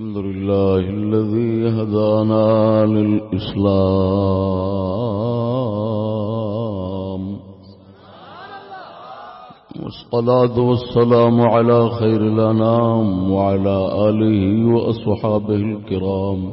الحمد لله الذي هدانا للإسلام. والصلاة والسلام على خير الأنام وعلى آله وأصحابه الكرام.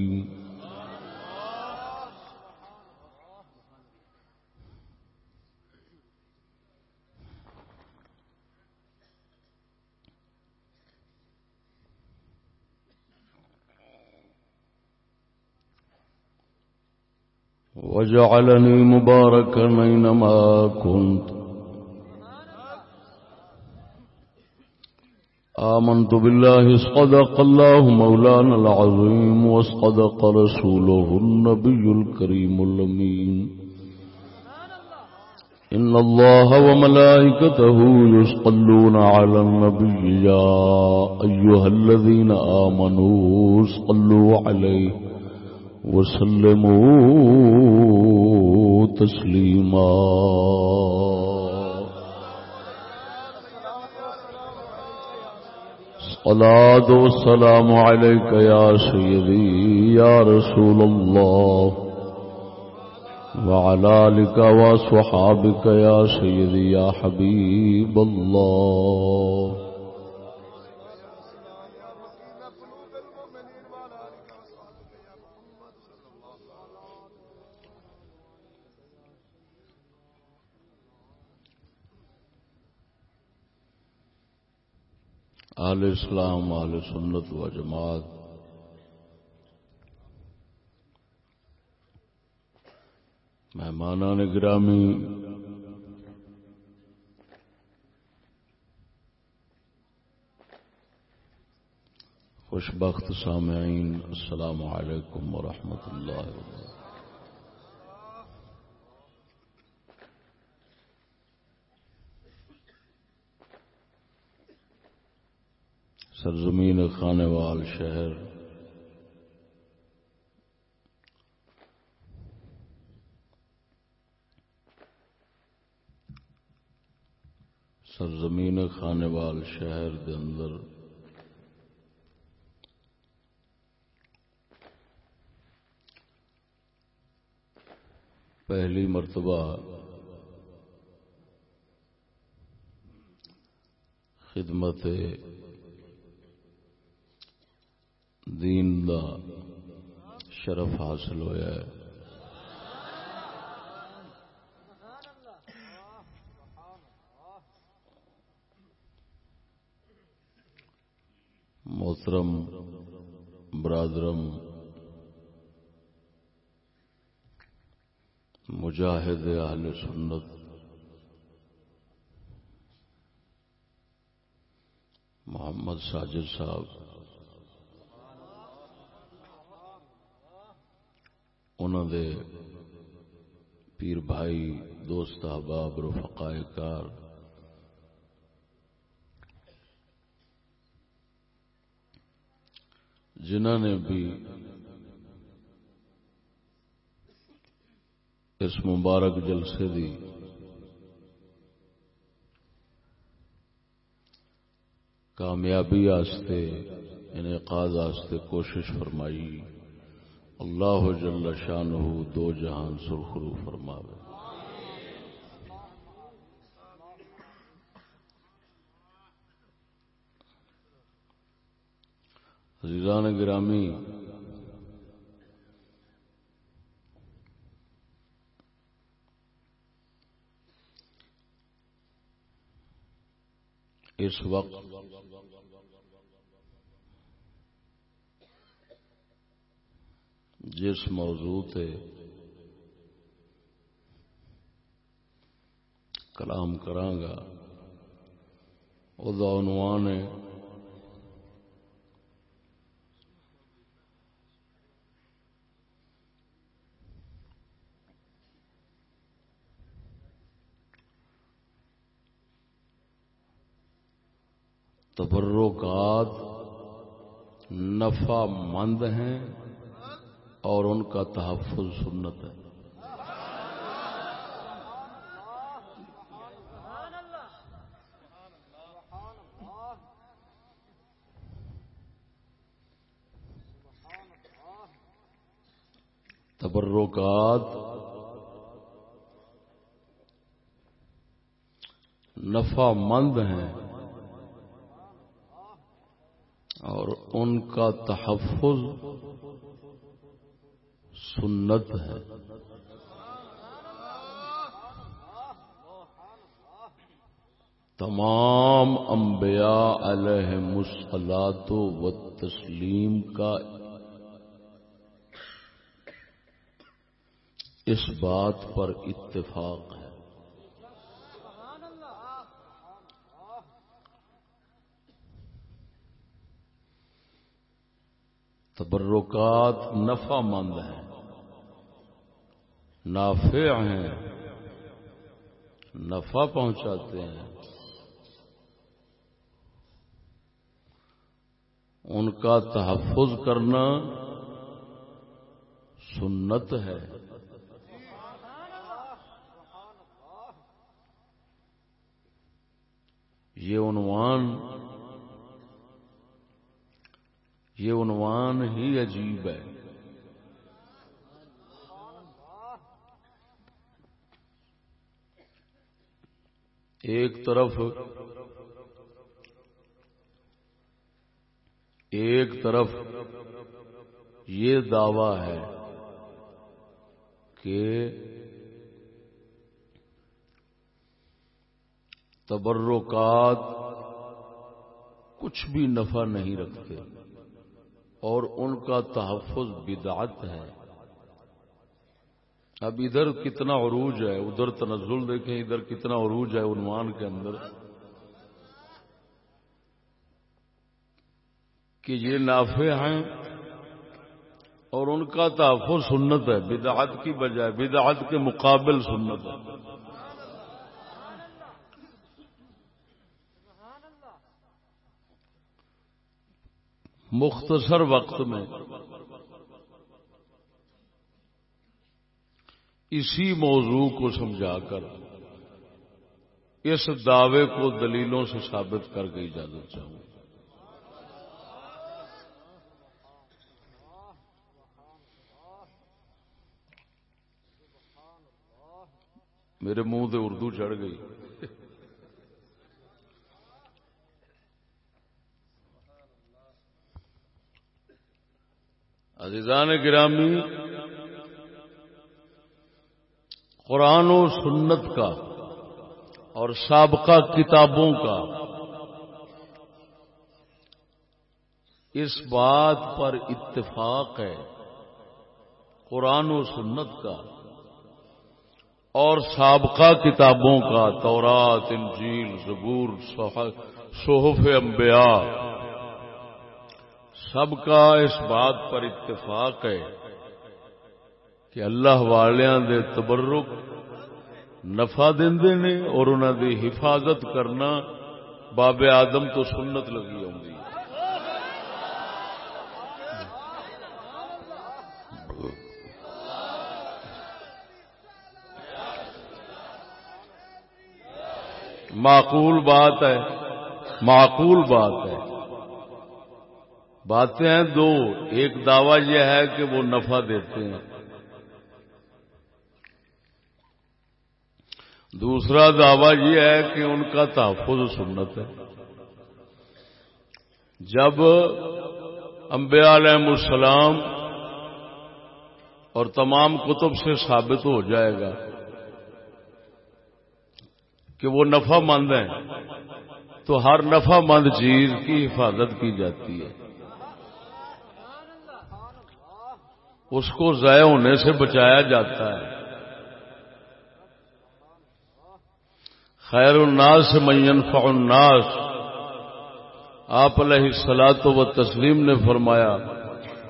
وجعلني مباركا أينما كنت. آمنت بالله، صدق الله مولانا العظيم، وصدق رسوله النبي الكريم اللمين إن الله وملائكته يسقلون على النبي، يا أيها الذين آمنوا اسقلوا عليه. وسلموا تسليما صلاة والسلام عليك يا سيدي يا رسول الله وعلى لك وصحابك يا سيدي يا حبيب الله آل اسلام، آل سنت و جماعت۔ مہمان گرامی خوش بخت سامعین، السلام علیکم ورحمۃ اللہ وبرکاتہ۔ سرزمین خانے وال شہر۔ سرزمین خانے وال شہر دے اندر پہلی مرتبہ خدمت دین دا شرف حاصل ہوا ہے۔ محترم برادرم مجاہد اہل سنت محمد ساجد صاحب انہوں دے پیر بھائی، دوست، احباب رفقائے کار۔ جنہ نے بھی اس مبارک جلسے دی کامیابی آستے، انعقاد آستے کوشش فرمائی۔ اللہ جل شان دو جہان سرخرو فرماوے۔ عزیزان گرامی اس وقت جس موضوع تے کلام کرانگا او عنوان ہے تبرکات نفع مند ہیں۔ اور ان کا تحفظ سنت ہے۔ تبرکات نفع مند ہیں اور ان کا تحفظ سنت ہے۔ تمام انبیاء علیہ مسلات و تسلیم کا اس بات پر اتفاق ہے۔ تبرکات نفع مند ہیں۔ نافع ہیں، نفع پہنچاتے ہیں۔ ان کا تحفظ کرنا سنت ہے۔ یہ عنوان یہ عنوان ہی عجیب ہے۔ ایک طرف ایک طرف یہ دعوی ہے کہ تبرکات کچھ بھی نفع نہیں رکھتے اور ان کا تحفظ بدعت ہے۔ اب ادھر کتنا عروج ہے، ادھر تنزل دیکھیں، ادھر کتنا عروج ہے عنوان کے اندر۔ کہ یہ نافع ہیں اور ان کا تحفظ سنت ہے، بدعت کی بجائے، بدعت کے مقابل سنت ہے۔ مختصر وقت میں اسی موضوع کو سمجھا کر اس دعوے کو دلیلوں سے ثابت کر کے اجازت چاہوں۔ میرے منہ سے اردو چڑھ گئی۔ عزیزان گرامی قرآن و سنت کا اور سابقہ کتابوں کا اس بات پر اتفاق ہے قرآن و سنت کا اور سابقہ کتابوں کا تورات، انجیل، زبور، صحف انبیاء، سب کا اس بات پر اتفاق ہے کہ اللہ والیاں دے تبرک نفع دے نے اور انہوں دی حفاظت کرنا باب آدم تو سنت لگی ہوں معقول بات ہے، معقول بات ہے۔ باتیں ہیں دو، ایک دعویٰ یہ ہے کہ وہ نفع دیتے ہیں۔ دوسرا دعویٰ یہ ہے کہ ان کا تحفظ سنت ہے۔ جب انبیاء علیہ السلام اور تمام کتب سے ثابت ہو جائے گا کہ وہ نفع مند ہیں، تو ہر نفع مند چیز کی حفاظت کی جاتی ہے۔ اس کو ضائع ہونے سے بچایا جاتا ہے۔ خیر الناس مین الناس۔ آپ علیہ سلاط و تسلیم نے فرمایا،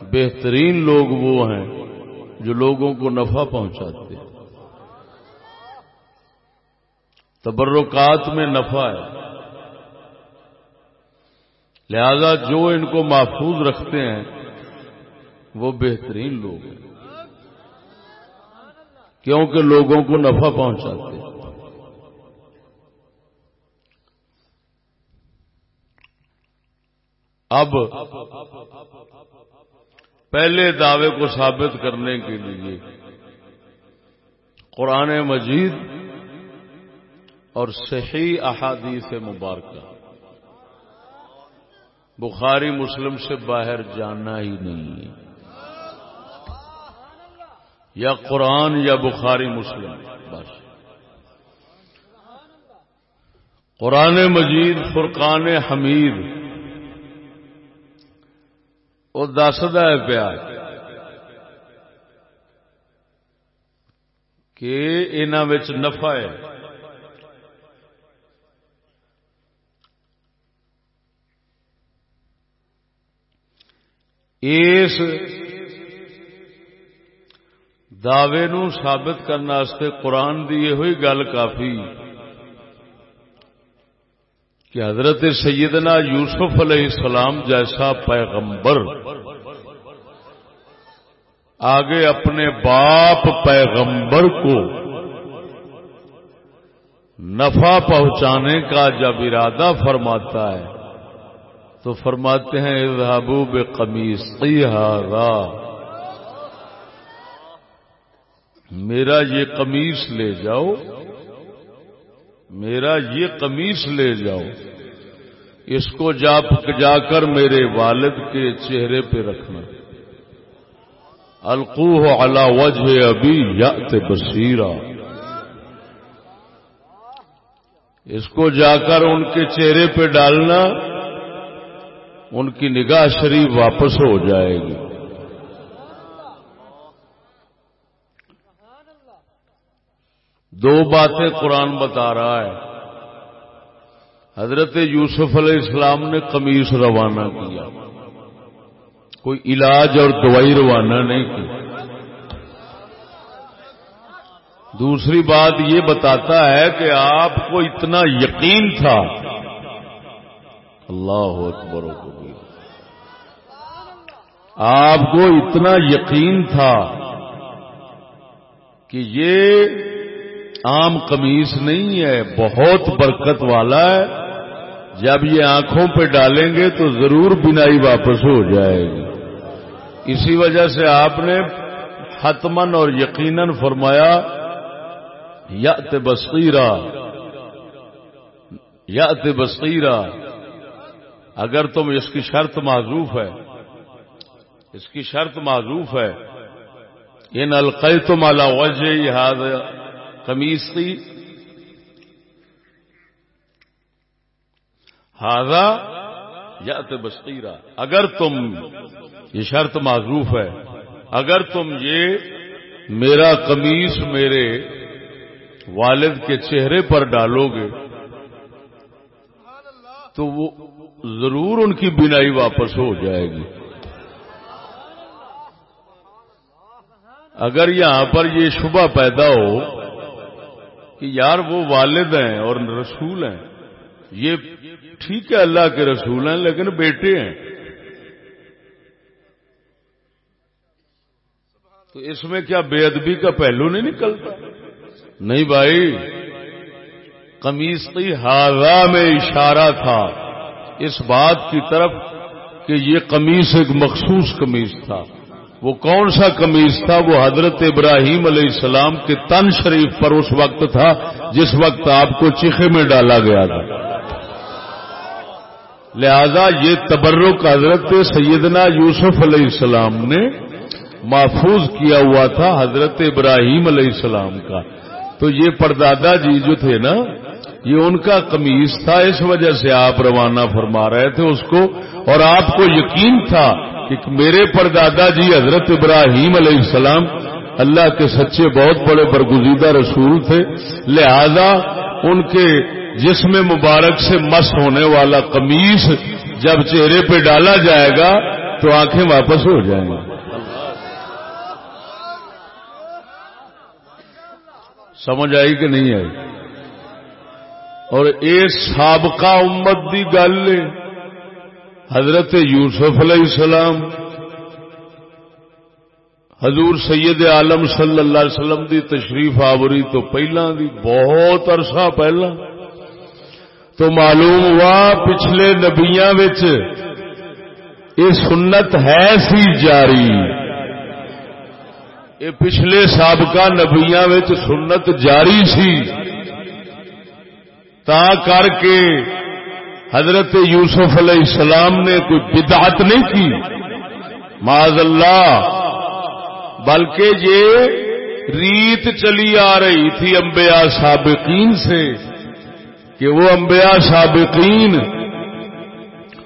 بہترین لوگ وہ ہیں جو لوگوں کو نفع پہنچاتے ہیں۔ تبرکات میں نفع ہے۔ لہذا جو ان کو محفوظ رکھتے ہیں، وہ بہترین لوگ ہیں۔ کیونکہ لوگوں کو نفع پہنچاتے ہیں۔ اب پہلے دعوے کو ثابت کرنے کے لیے قرآن مجید اور صحیح احادیث مبارکہ بخاری مسلم سے باہر جانا ہی نہیں ہے۔ یا قرآن یا بخاری مسلم۔ بس۔ قرآن مجید فرقان حمید وہ دسد پیا کہ ان نفع ہے اس دعوے نو ثابت کرنے قرآن کی یہ ہوئی گل کافی کہ حضرت سیدنا یوسف علیہ السلام جیسا پیغمبر آگے اپنے باپ پیغمبر کو نفع پہنچانے کا جب ارادہ فرماتا ہے، تو فرماتے ہیں اظہبو بے قمیص میرا یہ قمیص لے جاؤ۔ میرا یہ قمیص لے جاؤ۔ اس کو جا جا کر میرے والد کے چہرے پہ رکھنا۔ القوح علا وجہ ابھی یا بصیرا۔ اس کو جا کر ان کے چہرے پہ ڈالنا، ان کی نگاہ شریف واپس ہو جائے گی۔ دو باتیں قرآن بتا رہا ہے۔ حضرت یوسف علیہ السلام نے قمیص روانہ کیا۔ کوئی علاج اور دوائی روانہ نہیں کی۔ دوسری بات یہ بتاتا ہے کہ آپ کو اتنا یقین تھا۔ اللہ اکبر آپ کو اتنا یقین تھا کہ یہ عام قمیص نہیں ہے، بہت برکت والا ہے۔ جب یہ آنکھوں پہ ڈالیں گے تو ضرور بینائی واپس ہو جائے گی۔ اسی وجہ سے آپ نے حتمن اور یقیناً فرمایا یا بصیرہ یا بصیرہ اگر تم اس کی شرط معذوف ہے، اس کی شرط معذوف ہے۔ ان القی تم وجہ قمیص کی ہاضا یا بستیرا اگر تم، یہ شرط معذوف ہے، اگر تم یہ میرا قمیص میرے والد کے چہرے پر ڈالو گے، تو وہ ضرور ان کی بینائی واپس ہو جائے گی۔ اگر یہاں پر یہ شبہ پیدا ہو کہ یار وہ والد ہیں اور رسول ہیں۔ یہ ٹھیک ہے اللہ کے رسول ہیں، لیکن بیٹے ہیں۔ تو اس میں کیا بے ادبی کا پہلو نہیں نکلتا؟ نہیں بھائی کمیز کی ہارا میں اشارہ تھا اس بات کی طرف کہ یہ کمیز ایک مخصوص کمیز تھا۔ وہ کون سا کمیز تھا؟ وہ حضرت ابراہیم علیہ السلام کے تن شریف پر اس وقت تھا، جس وقت آپ کو چیخے میں ڈالا گیا تھا۔ لہذا یہ تبرک حضرت سیدنا یوسف علیہ السلام نے محفوظ کیا ہوا تھا، حضرت ابراہیم علیہ السلام کا۔ تو یہ پردادا جی جو تھے نا، یہ ان کا قمیص تھا، اس وجہ سے آپ روانہ فرما رہے تھے اس کو۔ اور آپ کو یقین تھا کہ میرے پر دادا جی حضرت ابراہیم علیہ السلام اللہ کے سچے بہت بڑے برگزیدہ رسول تھے، لہذا ان کے جسم مبارک سے مس ہونے والا قمیص جب چہرے پہ ڈالا جائے گا تو آنکھیں واپس ہو جائیں گی۔ سمجھ آئی کہ نہیں آئی؟ اور یہ سابقہ امت کی گل حضرت یوسف علیہ السلام، حضور سید عالم صلی اللہ علیہ وسلم دی تشریف آوری تو پہلا دی بہت عرصہ پہلا۔ تو معلوم ہوا پچھلے نبیاں یہ سنت ہے سی جاری۔ یہ پچھلے سابقہ نبیاں سنت جاری سی۔ تا کر کے حضرت یوسف علیہ السلام نے کوئی بدعت نہیں کی؟ معذ اللہ۔ بلکہ یہ ریت چلی آ رہی تھی انبیاء سابقین سے کہ وہ انبیاء سابقین،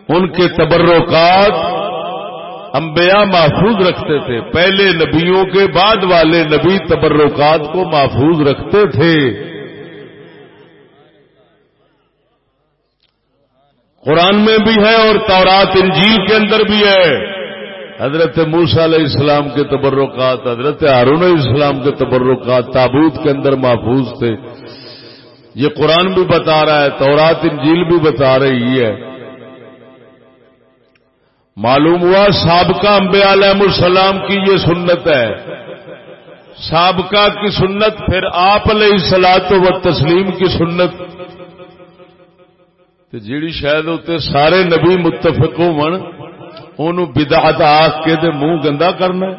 ان کے تبرکات انبیاء محفوظ رکھتے تھے۔ پہلے نبیوں کے بعد والے نبی تبرکات کو محفوظ رکھتے تھے۔ قرآن میں بھی ہے اور تورات انجیل کے اندر بھی ہے۔ حضرت موسا علیہ السلام کے تبرکات، حضرت ہارون علیہ السلام کے تبرکات تابوت کے اندر محفوظ تھے۔ یہ قرآن بھی بتا رہا ہے، تورات انجیل بھی بتا رہی ہے۔ معلوم ہوا سابقہ امبیا علیہ السلام کی یہ سنت ہے۔ سابقہ کی سنت پھر آپ علیہ سلاد و تسلیم کی سنت۔ جیڑی شاید اتنے سارے نبی متفق ہو بدعت آخ کے دے منہ گندا کرنا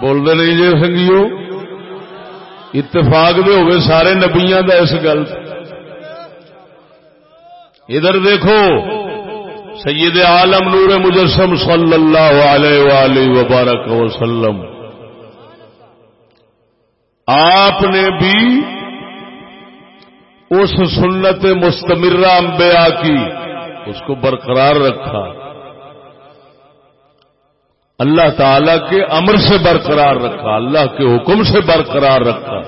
بولتے نہیں جی سنگیو؟ اتفاق دے ہوئے سارے نبیاں دا اس گل۔ ادھر دیکھو، سید عالم نور مجسم صلی اللہ علیہ وآلہ وبارک وسلم۔ آپ نے بھی اس سنت مستمرہ انبیاء کی، اس کو برقرار رکھا۔ اللہ تعالی کے امر سے برقرار رکھا، اللہ کے حکم سے برقرار رکھا۔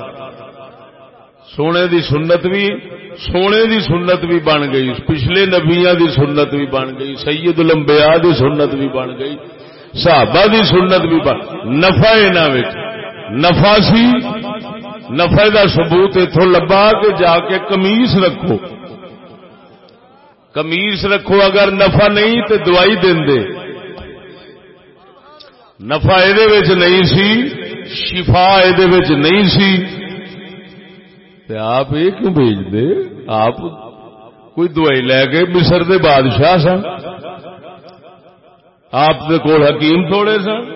سونے دی سنت بھی، سونے دی سنت بھی بن گئی۔ پچھلے نبیا دی سنت بھی بن گئی، سید الانبیاء دی سنت بھی بن گئی، صحابہ دی سنت بھی بن نفع نفع سی نفے کا سبوت اتوں لبا کے جا کے کمیس رکھو۔ کمیس رکھو اگر نفع نہیں تو دوائی دے۔ نفع یہ نہیں سی، شفا یہ نہیں سی۔ آپ یہ کیوں بھیج دے؟ آپ کوئی دوائی لے کے مصر دے بادشاہ سن۔ آپ کے کول حکیم تھوڑے سن۔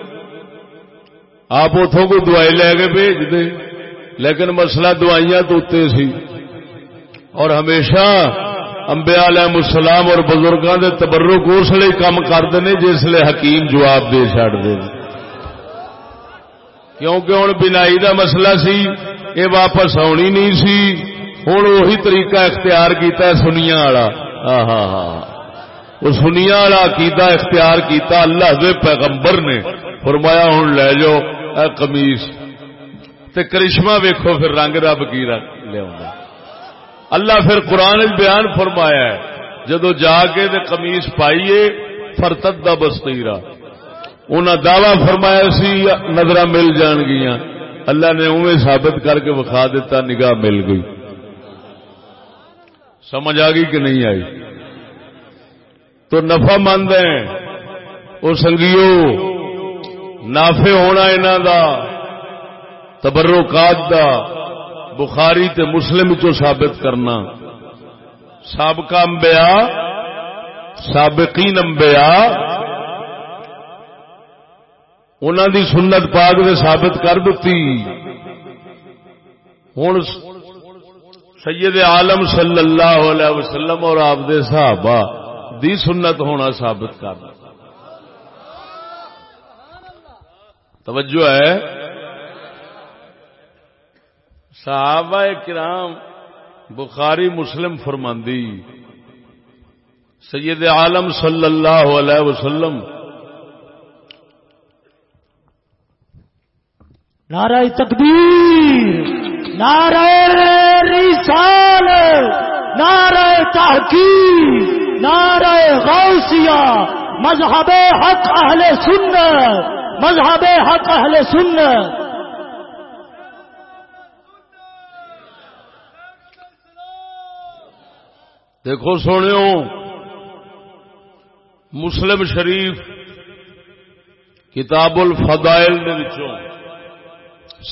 آپ اتوں کوئی دوائی لے کے بھیج دے۔ لیکن مسئلہ دوائیاں تو اتنے سی۔ اور ہمیشہ امبیا علیہ السلام اور بزرگوں کے تبرک اس لیے کام کرتے ہیں جس لیے حکیم جواب دے چڑتے کیونکہ ہوں بنائی کا مسئلہ سی یہ واپس آنی نہیں سی۔ ہوں وہی طریقہ اختیار کیتا ہے سنیا والا۔ ہاں ہاں, ہاں،, ہاں۔ وہ سنیا والا عقیدہ اختیار کیتا اللہ دے پیغمبر نے۔ فرمایا ہوں لے جاؤ، اے قمیص۔ تے کرشمہ ویکھو پھر رنگ رب کی لیا اللہ پھر قرآن بیان فرمایا ہے، جدو جا کے تے قمیص پائیے فرتد دا بستیرا انہاں دعوی فرمایا سی نظر مل جان گیا اللہ نے اوے ثابت کر کے وکھا دیتا، نگاہ مل گئی۔ سمجھ آ گئی کہ نہیں آئی؟ تو نفع مند ہیں۔ وہ سنگیو نافے ہونا انہوں کا تبرکات دا بخاری تے مسلم چو ثابت کرنا۔ سابقہ انبیاء، سابقین انبیاء۔ انہوں دی سنت پاک نے ثابت کر دیتی ہوں سید عالم صلی اللہ علیہ وسلم اور آپ دے صحابہ دی سنت ہونا ثابت کر۔ توجہ ہے۔ صحابہ کرام بخاری مسلم فرماندی، سید عالم صلی اللہ علیہ وسلم، نعرہ تقدیر نعرہ رسال نعرہ تحقیق، نعرہ غوثیہ، مذہب حق اہل سنت، مذہب حق اہل سنت دیکھو سونے مسلم شریف کتاب الفضائل دے وچوں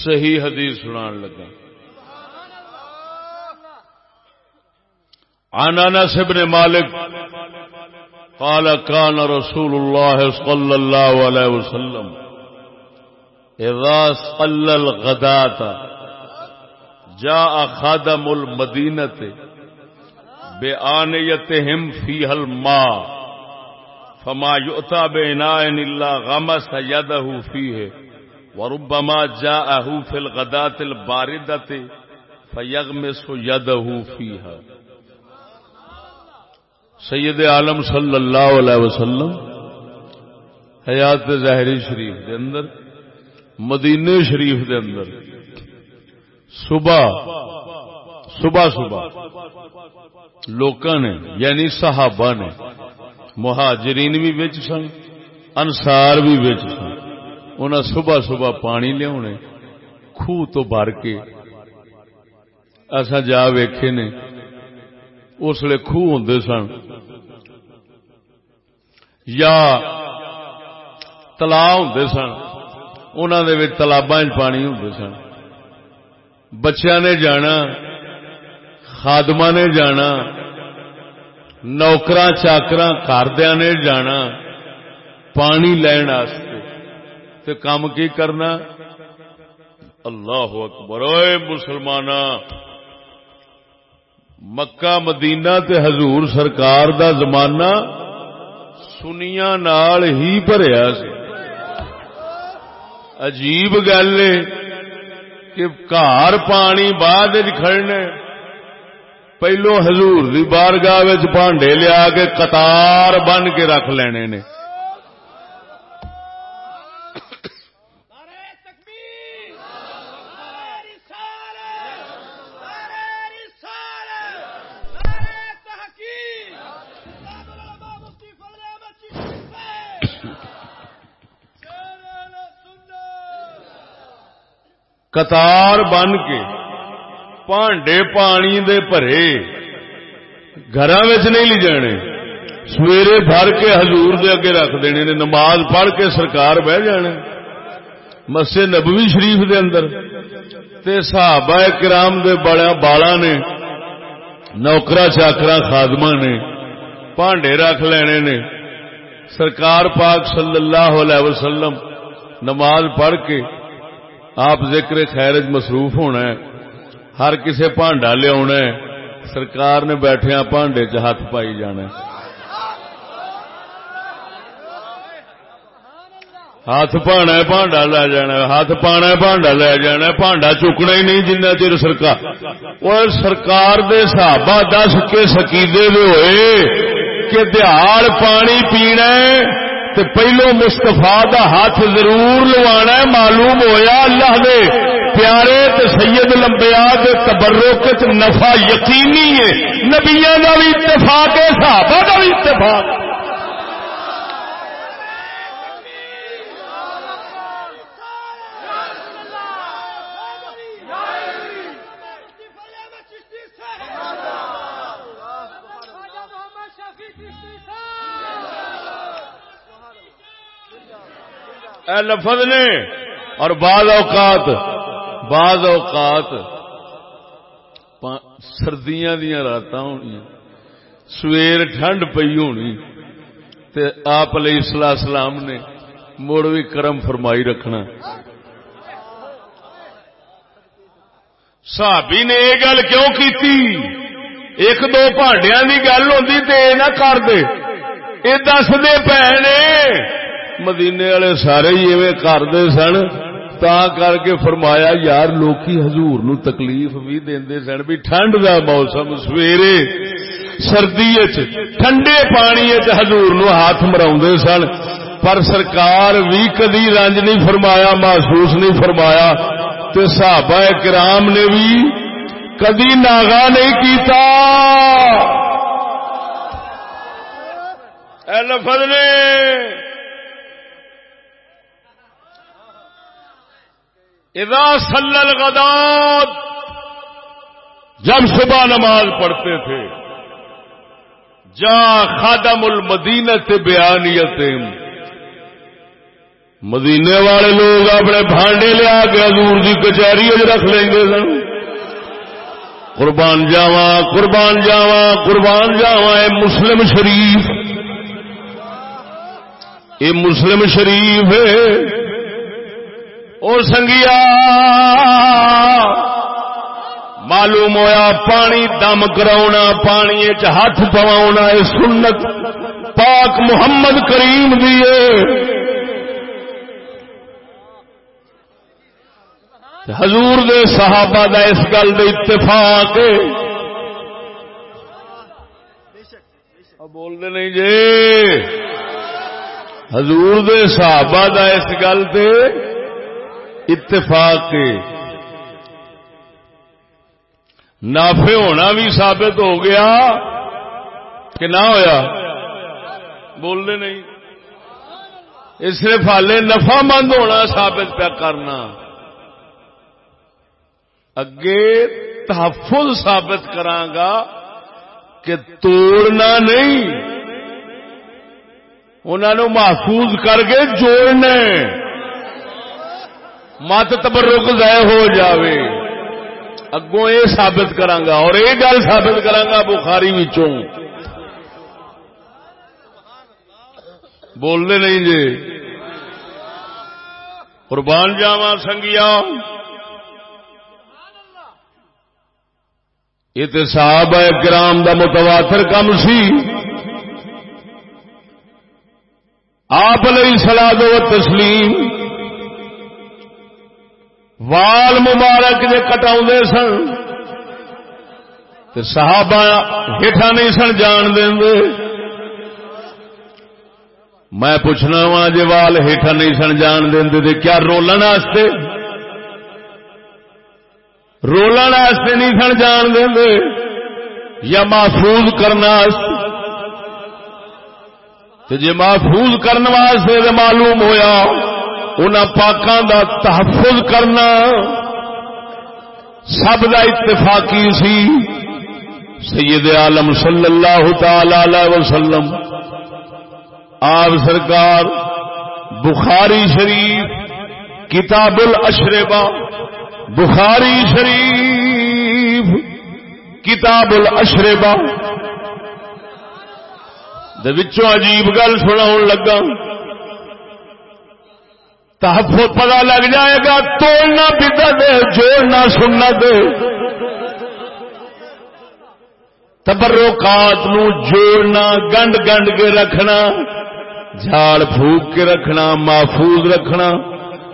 صحیح حدیث سنان لگا۔ عن انس بن مالک قال كان رسول الله صلى الله عليه وسلم، اذا صلى الغداة، جاء خادم المدينة بآنيتهم فيها الماء فما يؤتى بإناء إلا غمس يده فيه وربما جا اہ فل جاءه في الغداة الباردة فيغمس يده فيها سید عالم صلی اللہ علیہ وسلم، حیات ظاہری شریف دے اندر مدینے شریف دے اندر، صبح صبح صبح لوکاں نے یعنی صحابہ نے مہاجرین بھی بچ سن انسار بھی بچ سن انہاں صبح صبح پانی لیا خوہ تو بھر کے ایسا جا ویکھے نے اس لیے خوہ ہوں سن یا تلا ہوں سن انہوں تالابا پانی ہوں سن بچیا نے جانا خادمہ نے جانا نوکر چاکر کاردیا نے جانا پانی لین تے کام کی کرنا اللہ اکبر اوے مسلمان مکہ مدینہ تے حضور سرکار دا زمانہ سنیا نال ہی بھریا سی عجیب گل کہ کار پانی بعد کھڑنے پہلو حضور دی بارگاہ بانڈے لیا کے قطار بن کے رکھ لینے نے۔ قطار بن کے پانڈے پانی دے پرے گھر نہیں لی جانے سویرے بھر کے حضور دے اگے رکھ دینے نے نماز پڑھ کے سرکار بہ جانے مسے نبوی شریف دے اندر تے صحابہ کرام دے بڑا بالا نے نوکرا چاکرا خادمہ نے پانڈے رکھ لینے نے سرکار پاک صلی اللہ علیہ وسلم نماز پڑھ کے آپ ذکر خیر مصروف ہونا ہے ہر کسے پانڈا لیا سرکار نے بیٹھے ہاں پانڈے چ ہاتھ پائی جانا ہاتھ پانا پانڈا لے جانا ہاتھ پانا پانڈا لے جانا پانڈا چکنا ہی نہیں جنہ چر سرکار۔ اور سرکار دے صحابہ دس کے سکیدے ہوئے کہ دیہڑ پانی پینا تے پہلو مستفا دا ہاتھ ضرور لوانا ہے، معلوم ہویا اللہ دے۔ پیارے تے سید لمبیا کے تبرک نفع یقینی ہے۔ نبیا کا بھی اتفاق ہے، صحابہ کا بھی اتفاق۔ اے لفظ نے اور بعض اوقات بعض اوقات سردیاں دیا رات ہونی سویر ٹھنڈ پی ہونی تے آپ علیہ السلام سلام نے مڑ بھی کرم فرمائی رکھنا۔ صحابی نے یہ گل کیوں کی ایک دو پانڈیا کی گل ہوتی تو یہ نہ کر دے۔ یہ دس دے پینے مدینے والے سارے ہی ایویں کرتے سن، تا کر کے فرمایا، یار لوکی حضور نو تکلیف بھی دے سن، بھی ٹھنڈ دا موسم سویرے سردی ٹھنڈے پانی حضور نو ہاتھ مرا سن۔ پر سرکار بھی کدی رنج نہیں فرمایا، محسوس نہیں فرمایا۔ تے صحابہ کرام نے بھی کدی ناگا نہیں کیتا۔ اے لفظ نے۔ اذا صلی الغداد، جب صبح نماز پڑھتے تھے، جا خادم المدینت بیانیت مدینے والے لوگ اپنے بھانڈے لیا کے حضور کی کچہری رکھ لیں گے سن۔ قربان جاوا قربان جاوا قربان جاوا مسلم شریف۔ یہ مسلم شریف ہے۔ اور سنگیا، معلوم ہویا پانی دم کرا پانی ہاتھ پواؤنا پوا سنت پاک محمد کریم دیے حضور دے صحابہ دا اس گل دے اتفاق بول دے نہیں جی۔ حضور دے صحابہ دا اس گل دے اتفاق نافع ہونا بھی ثابت ہو گیا کہ نہ ہویا؟ بولنے نہیں۔ اس صرف ہالے نفع مند ہونا ثابت پیا کرنا۔ اگے تحفظ ثابت کرانگا کہ توڑنا نہیں۔ انہوں محفوظ کر کے جوڑنا مت تبرک ضائع ہو جاوے۔ اگوں یہ ثابت کرانگا اور یہ گل ثابت کرانگا بخاری وچوں۔ بولنے نہیں جی قربان جاوا سنگیا یہ تو صاحب کرام دا متواتر کم سی۔ آپ علیہ سلاد و تسلیم۔ وال مبارک جے کٹا سن تو صحابہ ہیٹھا نہیں سن جان دیں میں پوچھنا ہاں وا جی وال ہیٹھا نہیں سن جان دیں کیا رولن واسطے رولن واسطے نہیں سن جان دیں یا محفوظ کرنا جی محفوظ کرنے واسطے معلوم ہویا ان پاکوں دا تحفظ کرنا سب کا اتفاقی سی۔ سید عالم صلی اللہ تعالی وسلم، آپ سرکار بخاری شریف، کتاب الاشربا بخاری شریف، کتاب الاشربا عجیب گل سنا لگا تحفظ پتا لگ جائے گا، توڑنا پیتا دے، جوڑنا سننا دے۔ تبروکات نو جوڑنا، گنڈ گنڈ کے رکھنا، جھاڑ پھوک کے رکھنا، محفوظ رکھنا۔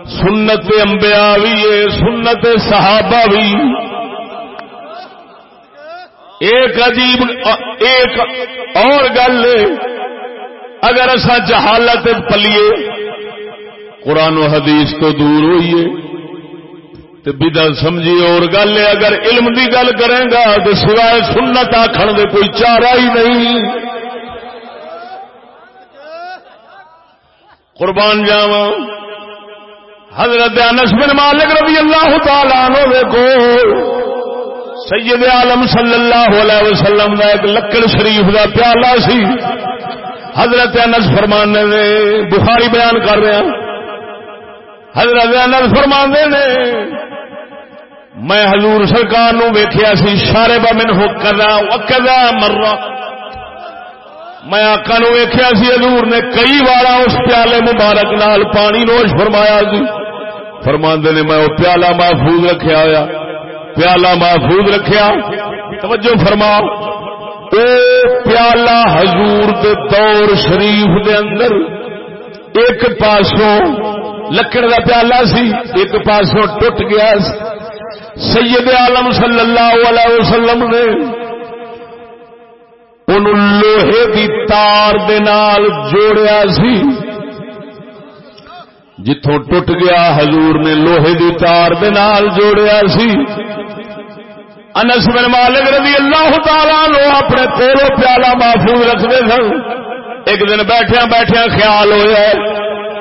سنت امبیا بھی ہے، سنت صحابہ بھی۔ ایک عجیب، ایک اور گل اگر اصا جہالت پلیے قرآن و حدیث تو دور ہوئیے۔ تو بدا سمجھی اور گل ہے، اگر علم دی گل کرے گا تو سوائے سنت آخر دے کوئی چارہ ہی نہیں۔ قربان جاوا حضرت انس بن مالک رضی اللہ تعالی عنہ سید عالم صلی اللہ علیہ وسلم کا ایک لکڑ شریف کا پیالہ سی۔ حضرت انس فرمانے نے بخاری بیان کر رہے ہیں۔ حضرت انس فرما نے، میں حضور سرکار نو ویخیا سی، شارے بمن ہو کدا مرا۔ میں آقا نو ویخیا سی، حضور نے کئی بار اس پیالے مبارک نال پانی نوش فرمایا سی۔ فرما نے، میں وہ پیالہ محفوظ رکھیا ہوا پیالہ محفوظ رکھیا۔ توجہ فرما او پیالہ حضور دے دور شریف دے اندر ایک پاسوں لکڑ کا پیالہ سی، ایک پاسوں ٹوٹ گیا سید عالم صلی اللہ علیہ وسلم نے ان لوہے کی تار دے نال جوڑیا سی۔ جتوں ٹوٹ گیا، حضور نے لوہے کی تار دے نال جوڑیا سی۔ انس بن مالک رضی اللہ تعالی لو اپنے کولو پیالہ محفوظ رکھتے سن۔ ایک دن بیٹھیا بیٹھیا خیال ہوا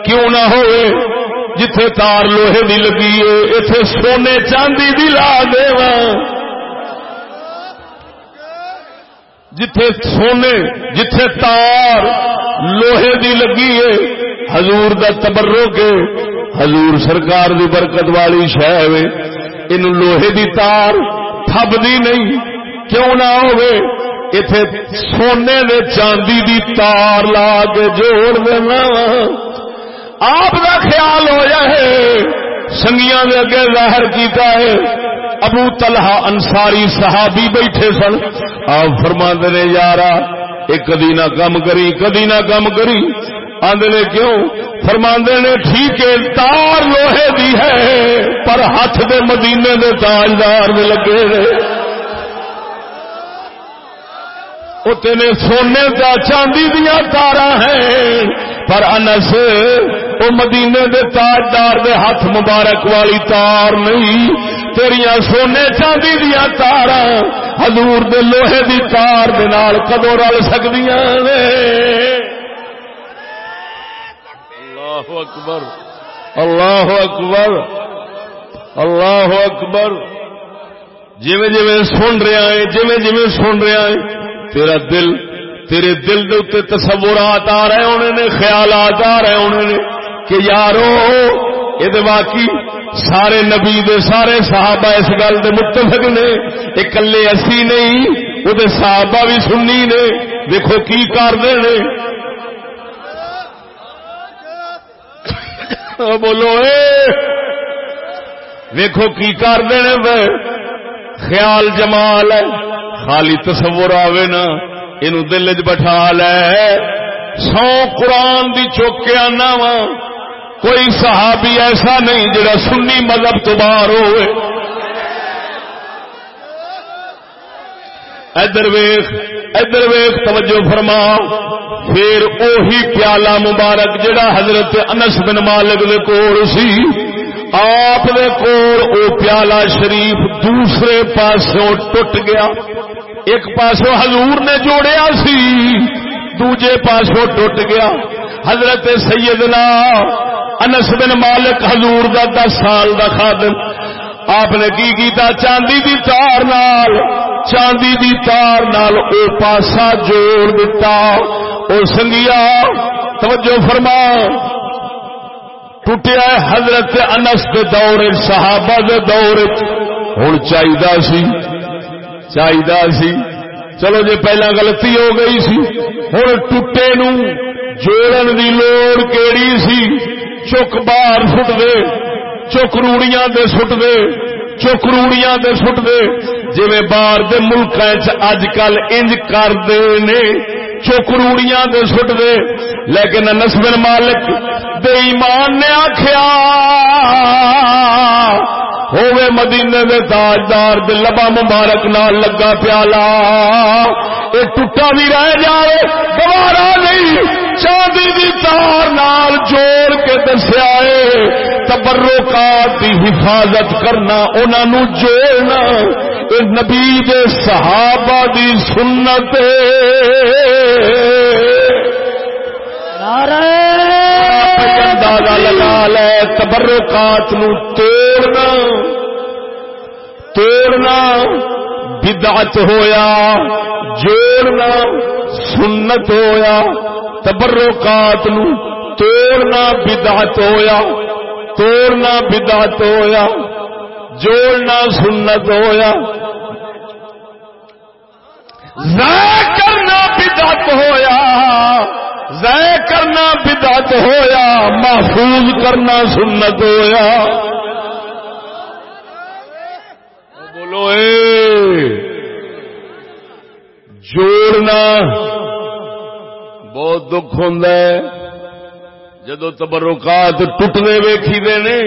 کیوں نہ ہوئے؟ جتھے تار لوہے دی لگی ہے اتے سونے چاندی دی لا دے جتھے سونے جتھے تار لوہے دی لگی ہے حضور دا تبرو کے حضور سرکار دی برکت والی شہ ان لوہے دی تار تھب دی نہیں کیوں نہ ہوئے اتے سونے دے چاندی دی تار لا کے جوڑ دینا آپ کا خیال ہو جائے۔ سنگیاں دے اگے ظاہر کیتا ہے۔ ابو تلہا انصاری صحابی بیٹھے سن۔ آپ فرما نے، یارا، ایک کدی نہ کم کری، کدی نہ کم کری۔ آدھے نے، کیوں؟ فرما نے، ٹھیک ہے، تار لوہے دی ہے، پر ہاتھ دے مدینے دے تاجدار لگے رہے وہ اتنے سونے کا چاندی دیا تارا ہیں۔ پر انس وہ مدینے دے تاجدار دے ہاتھ مبارک والی تار نہیں۔ تیریا سونے چاندی دیا تار حضور دے لوہے دی تار دے نال کدو رل سکتی اللہ اکبر اللہ اکبر اللہ اکبر۔ جی جی سن رہا ہے جی جی سن رہا ہے تیرا دل، تیرے دل دے اتنے تصورات آ رہے ہونے نے، خیالات آ رہے ہونے نے کہ یارو، یہ واقعی سارے نبی دے، سارے صحابہ اس گل دے متفق نے یہ کلے اسی نہیں، وہ صحابہ بھی سننی نے، دیکھو کی کرتے نے۔ بولو، اے ویکھو کی کرتے ہیں خیال جمال ہے۔ خالی تصور آوے نا یہ دل چ بٹھا لے۔ سو قرآن دی چوکے آنا وا۔ کوئی صحابی ایسا نہیں جڑا سنی مذہب تو باہر ہوئے۔ ادھر ویخ ادھر ویخ توجہ فرما پھر اوہی پیالہ مبارک جڑا حضرت انس بن مالک دے کول سی۔ آپ دے کول او پیالہ شریف دوسرے پاسوں ٹوٹ گیا۔ ایک پاسو حضور نے جوڑیا سی، دوجے پاسو ٹوٹ گیا۔ حضرت سیدنا انس بن مالک حضور دا دس سال دا خادم۔ آپ نے کی کیتا؟ چاندی دی تار نال، چاندی دی تار نال او پاسا جوڑ دیتا۔ او سنگیا، توجہ فرما۔ ٹوٹیا حضرت انس کے دور صحابہ دے دور ہوں چاہیے سی چاہیے سی۔ چلو جی پہلا غلطی ہو گئی سی۔ ہوں ٹوٹے نو جوڑن دی لوڑ کیڑی سی؟ چک باہر سٹ دے۔ چک روڑیاں دے سٹ دے، چک روڑیاں دے سٹ دے۔ جی باہر دے ملک اج کل انج کر نے، چک روڑیاں دے سٹ دے۔ لیکن نسبن مالک بے ایمان نے آخیا ہوے مدینے دے تاجدار دے لبا مبارک نال لگا پیالا یہ ٹوٹا بھی رہ جائے دوبارہ نہیں۔ چاندی دی تار نال جوڑ کے دسیا ہے تبرکات دی حفاظت کرنا انہوں جوڑنا اے نبی دے صحابہ دی سنت اندازہ لگا لے تبرکات نو توڑنا توڑنا بدعت ہویا جوڑنا سنت ہویا۔ تبرکات نو توڑنا بدعت ہویا، توڑنا بدعت ہویا، جوڑنا سنت ہویا۔ کرنا بدعت ہویا ضائع کرنا بدعت ہویا، محفوظ کرنا سنت ہویا۔ بولو اے، جوڑنا بہت دکھ ہوں جدو تبرکات ٹوٹنے ویکھی دے نے،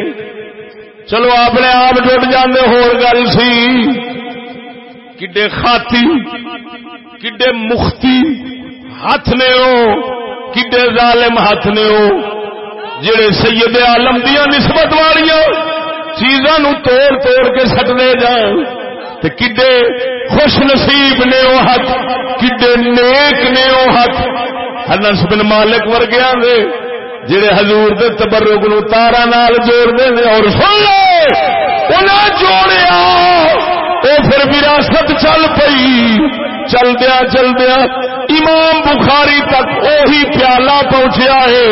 چلو اپنے آپ ٹوٹ جانے ہور گل سی۔ کڈے خاتی، کڈے مختی ہاتھ نے ہو، کڈے ظالم ہاتھ نے وہ جڑے سید عالم دیا نسبت والیا چیزاں توڑ توڑ کے سٹنے جان۔ تے کڈے خوش نصیب نے وہ ہاتھ کڈے نیک نے وہ ہاتھ ہنس بن مالک ورگیا دے جڑے حضور دے تبرک نو تارا نال جوڑ دے اور سن لے انہیں جوڑیا وہ پھر وراثت چل پئی۔ چلدیا چلدیا امام بخاری تک وہی پیالہ پہنچیا ہے۔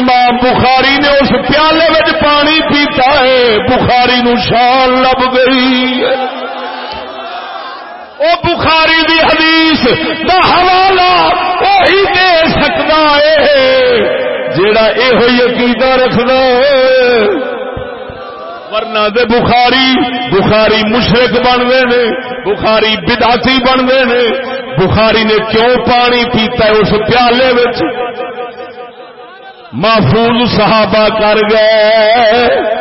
امام بخاری نے اس پیالے پانی پیتا ہے، بخاری نو شان لب گئی۔ وہ بخاری دی حدیث دا حوالہ وہی دے سکتا ہے۔ جڑا یہ عقیدہ رکھنا ہے۔ ورنہ دے بخاری بخاری مشرق بنتے نے بخاری بداتی بنتے نے بخاری نے کیوں پانی پیتا ہے اس پیالے محفوظ صحابہ کر گئے۔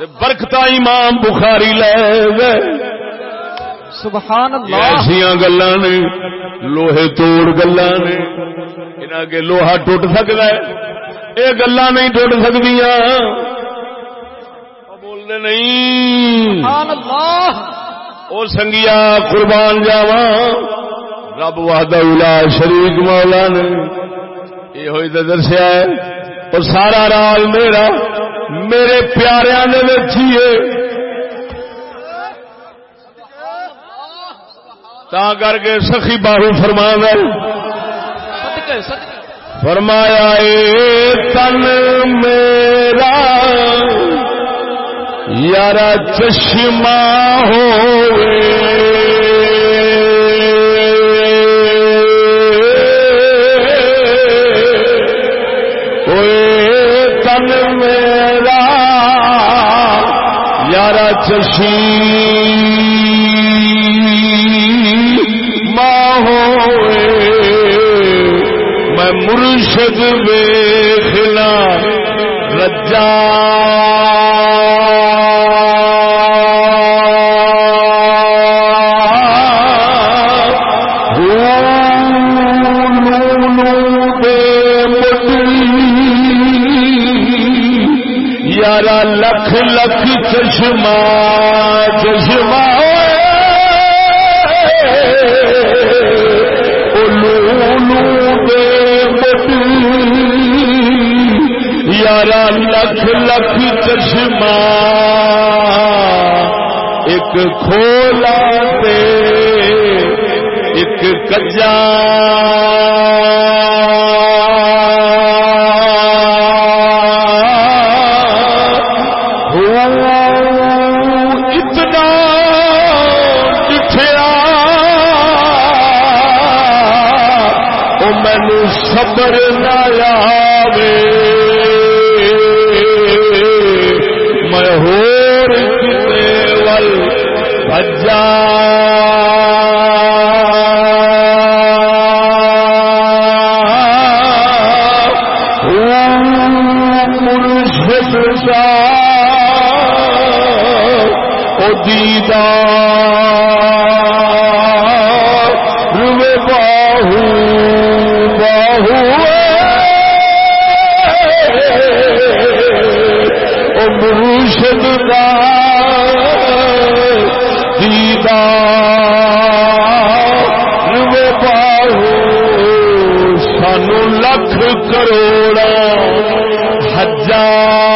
برکت امام بخاری لے گئے۔ سبحان اللہ ایسا گلا نے لوہے توڑ گلا نے۔ انہیں کے لوہا ٹوٹ سکتا ہے۔ یہ گلا نہیں ٹوٹ سکتی بولنے نہیں۔ وہ سنگیا قربان جاوا رب وحدہ الا شریک مولا نے۔ یہ ہوئی تو درسیا ہے۔ اور سارا راج میرا، میرے پیاریا نے ویچیے تا کر کے سخی باہو فرما ہے فرمایا، اے تن میرا یار چشمہ ہوئے۔ یار چشی مرشد ویخلا رجا چشمہ چشمہ یارا لکھ لکھ چشمہ ایک کھولا پہ ایک کجا۔ دیدار الله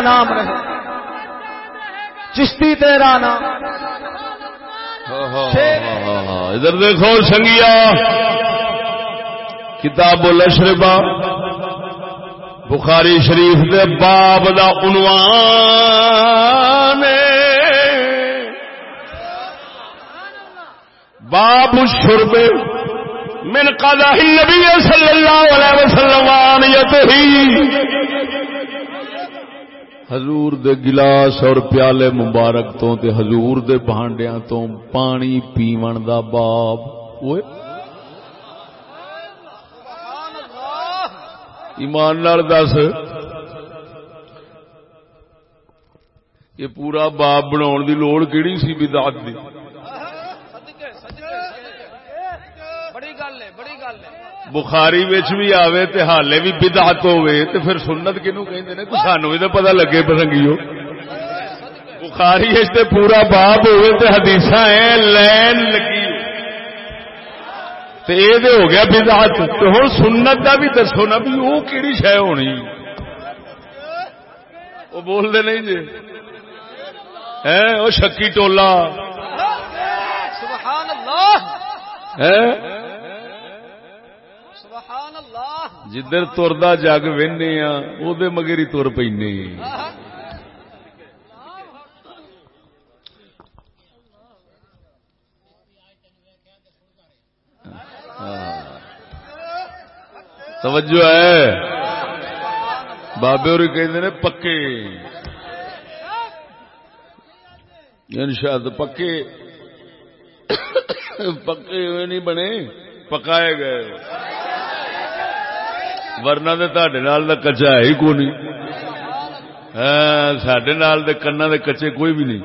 نام رہے۔ چشتی تیرا نام۔ ادھر دیکھو سنگیا۔ کتاب الشربا بخاری شریف دے باب دا عنوان باب شرب من قضاء النبی صلی اللہ علیہ وسلم آنیتہی۔ حضور دے گلاس اور پیالے مبارک تو تے حضور دے بھانڈیاں تو پانی پیون دا باب۔ اوئے۔ ایمان نال دس۔ یہ پورا باب بنا دی لوڑ کیڑی سی بدعت دی؟ بخاری بھی آوے تے حالے بھی بدعت ہوے تے پھر سنت کنو کہندے نے سانو بھی تو پتہ لگے پسنگیو بخاری اس تے پورا باب ہوے تے حدیثاں ہیں لین لگی۔ تے اے دے ہو گیا بدعت۔ تے ہن سنت دا بھی دسو نا بھی او کیڑی شے ہونی۔ او بول دے نہیں جی۔ ہے او شکی ٹولا۔ سبحان اللہ۔ ہے؟ جدھر تردا جگ وہنے ہاں، وہ مگر ہی تر پی ہاں۔ توجہ ہے۔ بابے اور کہ پکے۔ شاید پکے۔ پکے ہوئے نہیں بنے، پکائے گئے۔ ورنہ تو کچا ہے ہی کو نہیں سڈے کنا دے کچے کوئی بھی نہیں۔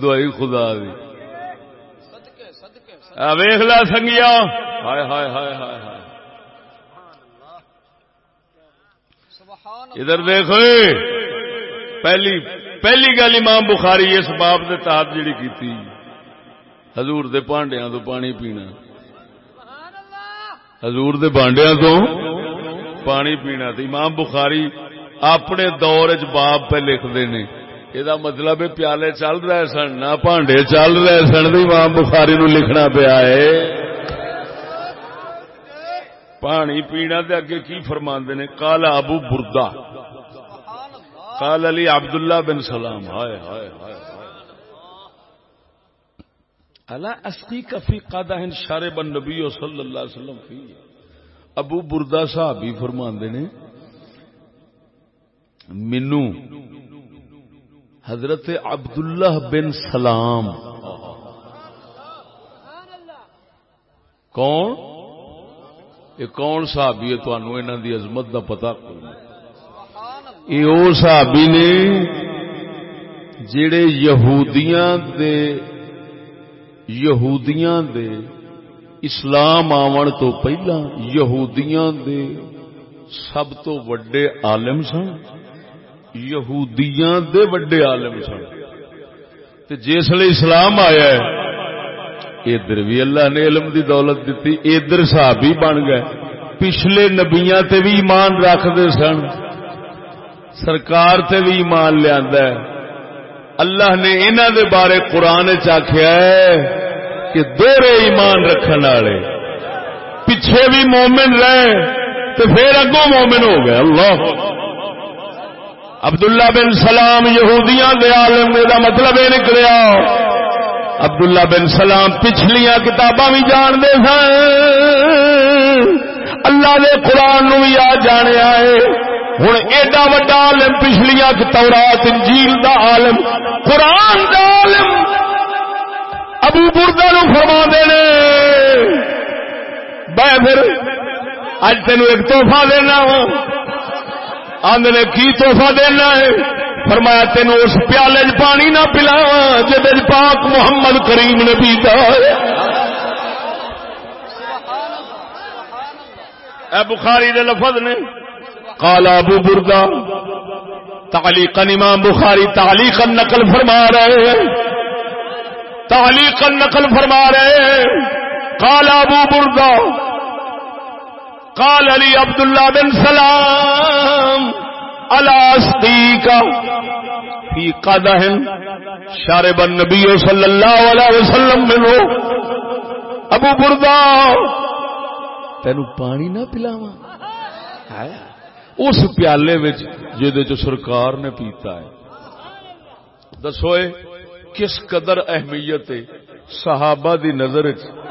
دوائی خدا دی۔ ویخ لا سنگیا ہائے ہائے ہائے ہائے ہائے۔ ادھر دیکھو۔ پہلی پہلی گل امام بخاری اس باب کے تحت جڑی کی حضور دے پانڈیا تو پانی پینا۔ حضور دے بانڈیا تو پانی پینا امام بخاری اپنے دور چ باپ پہ لکھتے ہیں یہ مطلب پیالے چل رہے سن، نہ پانڈے چل رہے سن امام بخاری نو لکھنا پیا ہے۔ پانی پینا دے اگے کی فرما نے؟ کالا ابو بردا۔ کال علی عبداللہ بن سلام۔ ہائے ہائے ہائے۔ اللہ اصلی کفی قادہ شارے بن نبی صلی اللہ علیہ وسلم فی ابو بردا صاحب فرما نے، مینو حضرت عبداللہ بن سلام۔ کون؟ یہ کون صحابی ہے؟ تنوع انہوں دی عظمت دا پتا یہ وہ صحابی نے جڑے یہودیاں دے یہودیاں دے اسلام آون تو پہلا، یہودیاں دے سب تو وڈے عالم سن، یہودیاں دے وڈے عالم سن۔ تے جس اسلام آیا ہے، ادھر بھی اللہ نے علم دی دولت دیتی، ادھر صحابی بن گئے۔ پچھلے نبیاں تے بھی ایمان رکھتے سن، سرکار تے بھی ایمان لیا اللہ نے انہوں دے بارے قرآن چاخیا ہے کہ دورے ایمان رکھنے والے۔ پیچھے بھی مومن رہے تو پھر اگوں مومن ہو گئے۔ اللہ۔ عبداللہ بن سلام یہودیاں دے عالم دا مطلب یہ نکلیا۔ عبداللہ بن سلام پچھلیاں کتاباں بھی جان دے سن۔ اللہ دے قرآن نو بھی آ جانے آئے ہوں ایڈا وڈا عالم پچھلیاں تورات، انجیل دا عالم، قرآن دا عالم۔ ابو بردا نو فرما دینے بہ پھر اج تین ایک توحفہ دینا آدھے کی توحفہ دینا ہے؟ فرمایا تین اس پیالے چ پانی نہ پلاوا جی پاک محمد کریم نے پیتا اے بخاری دے لفظ نے۔ کالا ابو بردا، تعلیقا امام بخاری تعلیقا نقل فرما رہے ہیں۔ تعلیقا نقل فرما رہے ہیں۔ کالا ابو بردا کال علی عبداللہ بن سلام الاستی کا فی قدح شارب النبی صلی اللہ علیہ وسلم منو ابو بردا، تینو پانی نہ پلاواں۔ اس پیالے وچ جے چ سرکار نے پیتا ہے۔ دسوئے کس قدر اہمیت ہے؟ صحابہ دی نظر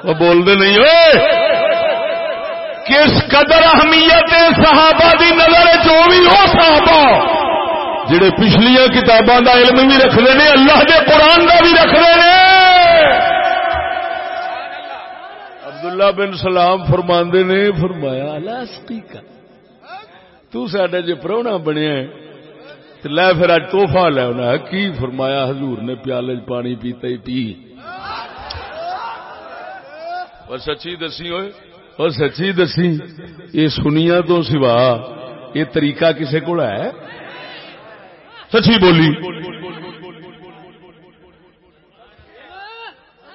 وہ بول دے نہیں ہوئے کس قدر اہمیت ہے صحابہ دی نظر جو بھی ہو صحابہ۔ جڑے پچھلیا کتاباں دا علم بھی رکھتے ہیں، اللہ دے قرآن دا بھی رکھتے ہیں۔ عبداللہ بن سلام فرماندے نے، فرمایا اللہ کا۔ تو ساڈا جے پرونا بنیا ہے لے پھر اج توحفہ لے انہیں کی فرمایا حضور نے پیالے پانی پیتا ہی پی۔ اور سچی دسی ہوئے؟ اور سچی دسی۔ یہ سنیا تو سوا یہ طریقہ کسے کو ہے؟ سچی بولی۔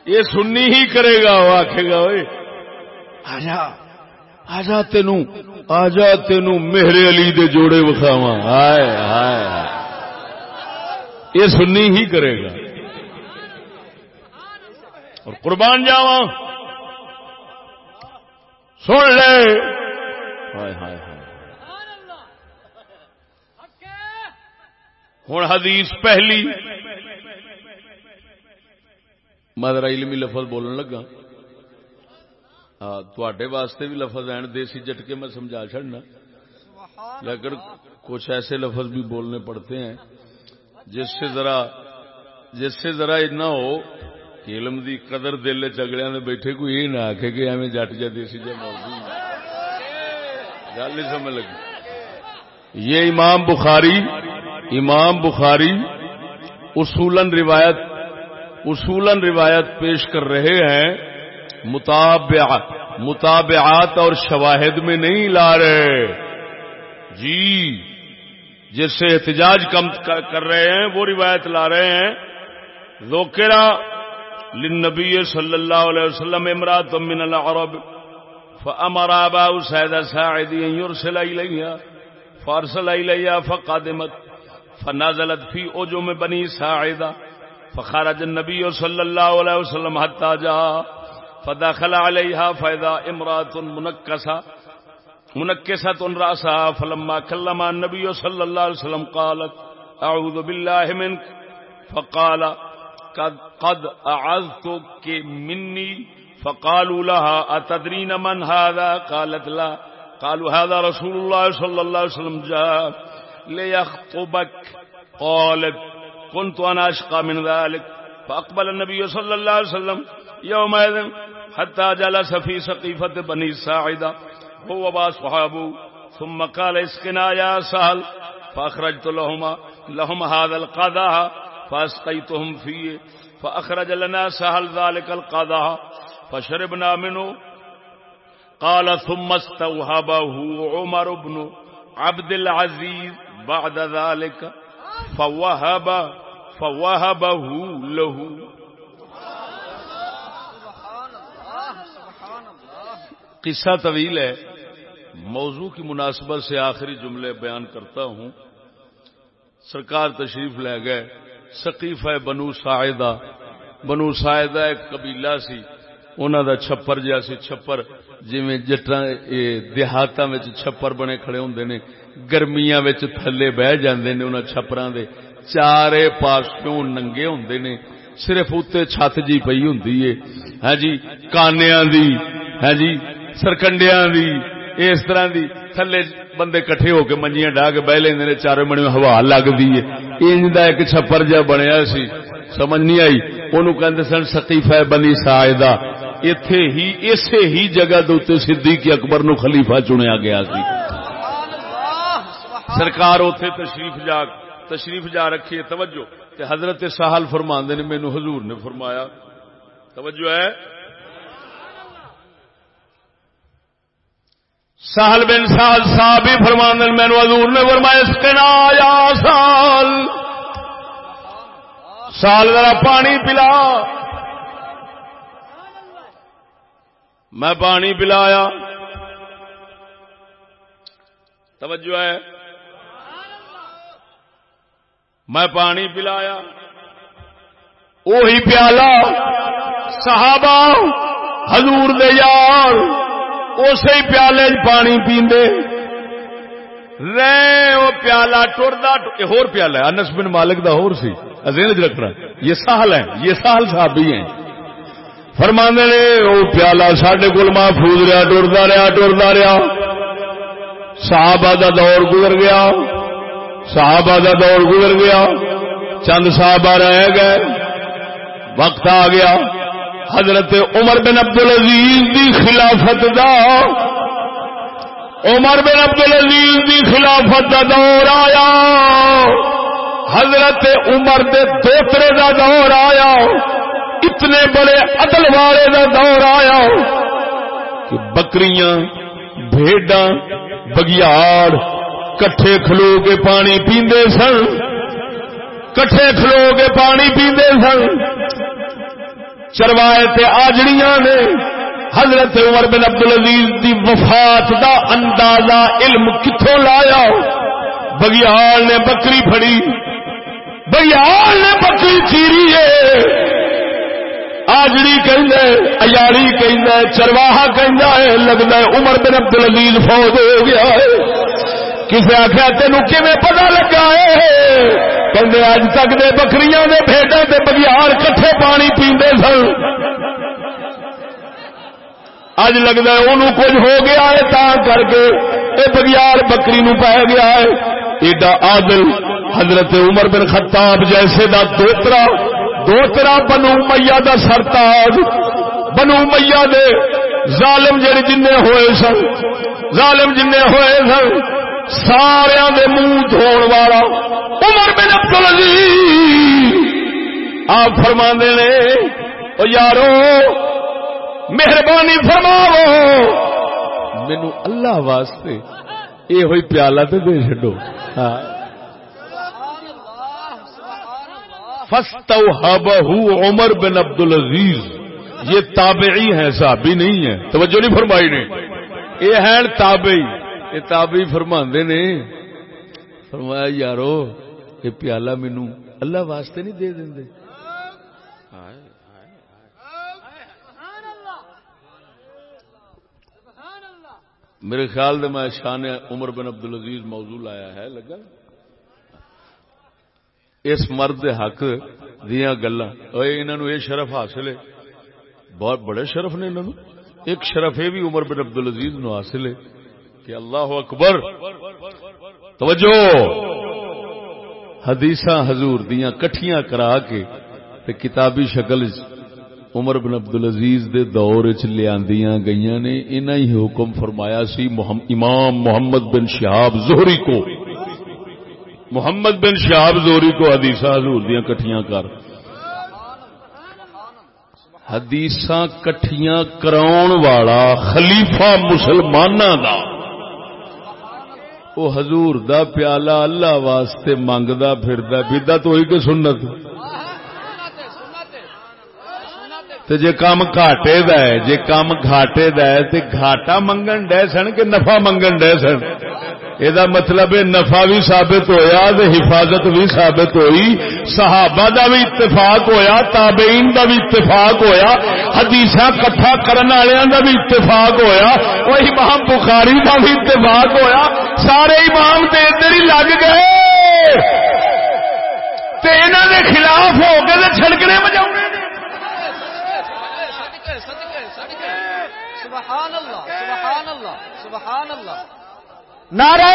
یہ سننی ہی کرے گا وہ آخے گا آجا آجا تین آجا تین میرے علی دے جوڑے وکھاوا ہائے ہائے یہ سننی ہی کرے گا۔ اور قربان جاواں۔ سن لے۔ ہوں حدیث پہلی۔ مدر علمی لفظ بولن لگا۔ تھوڑے واسطے بھی لفظ ہیں دیسی جٹکے میں سمجھا چڑنا لیکن کچھ ایسے لفظ بھی بولنے پڑتے ہیں جس سے ذرا جس سے ذرا اتنا ہو علم دی قدر دل چگڑیا نے بیٹھے کوئی یہ نہ آخے کہ ایویں جٹ جا دیسی جا موضوع۔ گل نہیں سمجھ لگی۔ یہ امام بخاری امام بخاری اصولن روایت اصولن روایت پیش کر رہے ہیں۔ مطابعات مطابعات اور شواہد میں نہیں لا رہے۔ جی جس سے احتجاج کم کر رہے ہیں، وہ روایت لا رہے ہیں۔ ذوکرا للنبي صلى الله عليه وسلم امرأة من العرب، فأمر أبا سيد ساعدي أن يرسل إليها فأرسل إليها فقدمت فنزلت في أجم بني ساعدة فخرج النبي صلى الله عليه وسلم حتى جاء فدخل عليها فإذا امرأة منكسة منكسة رأسها فلما كلم النبي صلى الله عليه وسلم قالت أعوذ بالله منك فقال، قد اعذتك مني فقالوا لها اتدرين من هذا؟ قالت، لا. قالوا، هذا رسول الله صلى الله عليه وسلم جاء ليخطبك قالت كنت انا اشقى من ذلك فاقبل النبي صلى الله عليه وسلم يومئذ حتى جلس في سقيفة بني الساعدة هو واصحابه ثم قال اسقنا يا سهل فاخرجت لهما، لهم هذا القضاء فاسقيتهم فيه، فأخرج لنا سهل ذلك القضاء، فشربنا منه. قال، ثم استوهبه عمر بن عبد العزيز بعد ذلك، فوهب، فوهبه له. قصہ طویل ہے۔ موضوع کی مناسبت سے آخری جملے بیان کرتا ہوں۔ سرکار تشریف لے گئے۔ سقیف ہے بنو سائدہ بنو سائدہ ایک قبیلہ سی۔ انہوں دا چھپر جہا سی چھپر جی جٹا دیہات چھپر بنے کھڑے ہوں نے۔ گرمیاں تھلے بہ جاندے نے انہوں چھپراں دے۔ چارے پاسوں ننگے ہوں نے۔ صرف اتنے چھت جی پی ہوں ہاں جی کانیا دی۔ ہاں جی سرکنڈیا دی، اس طرح دی۔ تھلے بندے کٹھے ہو کے منجیاں ڈا کے بہ لیں چارے بنے ہوا لگتی ہے۔ انج ایک چھپر جا بنیا سی۔ سمجھ نہیں آئی۔ انہوں کہتے سن، سقیفہ بنی سائدہ اتے ہی اسی ہی جگہ دے صدیق اکبر نو خلیفہ چنیا گیا سی۔ سرکار اتے تشریف جا تشریف جا رکھی ہے توجہ۔ تے حضرت سہل فرما نے مینو حضور نے فرمایا، توجہ ہے۔ سہل بن سال صاحب ہی فرمان مینو حضور نے فرمایا، اس کے آیا سال سال ذرا پانی پلا۔ میں پانی پلایا۔ توجہ ہے۔ میں پانی پلایا۔ وہی پیالہ، صحابہ، حضور دے یار۔ اسی پیالے پانی پیندے۔ رے وہ پیالہ ٹردا۔ ہور پیالہ ہے، انس بن مالک دا ہور سی۔ ذہن چ رکھنا یہ سہل ہے یہ سہل صحابی ہیں۔ فرمانے نے وہ پیالہ سڈے کول محفوظ رہا ٹردا رہا ٹردا رہا صحابہ دا دور گزر گیا، صحابہ دا دور گزر گیا۔ چند صحابہ رہ گئے، وقت آ گیا۔ حضرت عمر بن عبد العزیز دی خلافت دا عمر بن عبد العزیز دی خلافت دا دور آیا۔ حضرت عمر دے دوترے دا دور آیا۔ اتنے بڑے عدل والے دا دور آیا۔ کہ بکریاں، بھیڈاں، بگیاڑ کٹھے کھلو کے پانی پیندے سن۔ کٹھے کھلو کے پانی پیندے سن۔ چروائے تے آجڑیاں نے۔ حضرت عمر بن عبد العزیز دی وفات دا اندازہ علم کتوں لایا؟ بگیال نے بکری پھڑی۔ بگیال نے بکری چیری ہے۔ آجڑی اجاڑی کہ چرواہا کہ لگتا ہے عمر بن عبد العزیز فوج ہو گیا ہے۔ کسے کسی آخیا تین پتا لگا ہے؟ کہ اج تک دے بکریاں دے بھیڈے دے بگیار کٹھے پانی پیندے سن۔ اج لگتا ہے انہوں کچھ ہو گیا ہے تا کر کے یہ بگیار بکری نو پہ گیا ہے۔ ایڈا عادل حضرت عمر بن خطاب جیسے دا دوترا دوترا بنو میا دا سرتاج۔ بنو میا دے ظالم جڑے جن ہوئے سن، ظالم جن ہوئے سن سارا دے منہ دھون والا عمر بن عبد العزیز آپ فرما نے یارو، مہربانی فرماو مینو اللہ واسطے یہ ہوئی پیالہ تو دے چڈو ہاں۔ عمر بن عبد العزیز یہ تابعی ہیں، صحابی نہیں ہے توجہ نہیں فرمائی نے۔ یہ ہے تابعی۔ یہ تابعی فرما نے فرمایا یارو یہ پیالہ مینو اللہ واسطے نہیں دے دیں میرے خیال دے میں شان عمر بن عبد العزیز موضوع لایا ہے لگا اس مرد حق دیا گلا انہوں یہ شرف حاصل ہے بہت بڑے شرف نے انہوں ایک شرف یہ بھی عمر بن عبد العزیز نو حاصل ہے کہ اللہ اکبر۔ توجہ۔ حدیث حضور دیا کٹھیاں کرا کے کتابی شکل عمر بن عبد العزیز دے دور چ لیا گئی نے انہیں ہی حکم فرمایا سی امام محمد بن شہاب زہری کو۔ محمد بن شہاب زہری کو حدیث حضور دیا کٹھیاں کر۔ حدیث کٹھیاں کراؤن والا خلیفہ مسلمان دا۔ وہ حضور دا پیالہ اللہ واسطے منگتا پھردا پیدا تو ہوئی کہ سنت؟ تو جے کام گھاٹے دا ہے، جے کام گھاٹے دا ہے تے گھاٹا منگن ڈے سن کہ نفع منگن ڈے سن؟ یہ مطلب ہے نفع بھی ثابت ہویا تے حفاظت بھی ثابت ہوئی، صحابہ دا بھی اتفاق ہویا، تابعین دا بھی اتفاق ہویا حدیث کٹھا کرنے والوں دا بھی اتفاق ہویا وہ امام بخاری دا بھی اتفاق ہویا، سارے امام تے ادھر ہی لگ گئے۔ تے انہاں دے خلاف ہو کے چھڑکنے بجاؤ سبحان اللہ سبحان اللہ سبحان اللہ نعرہ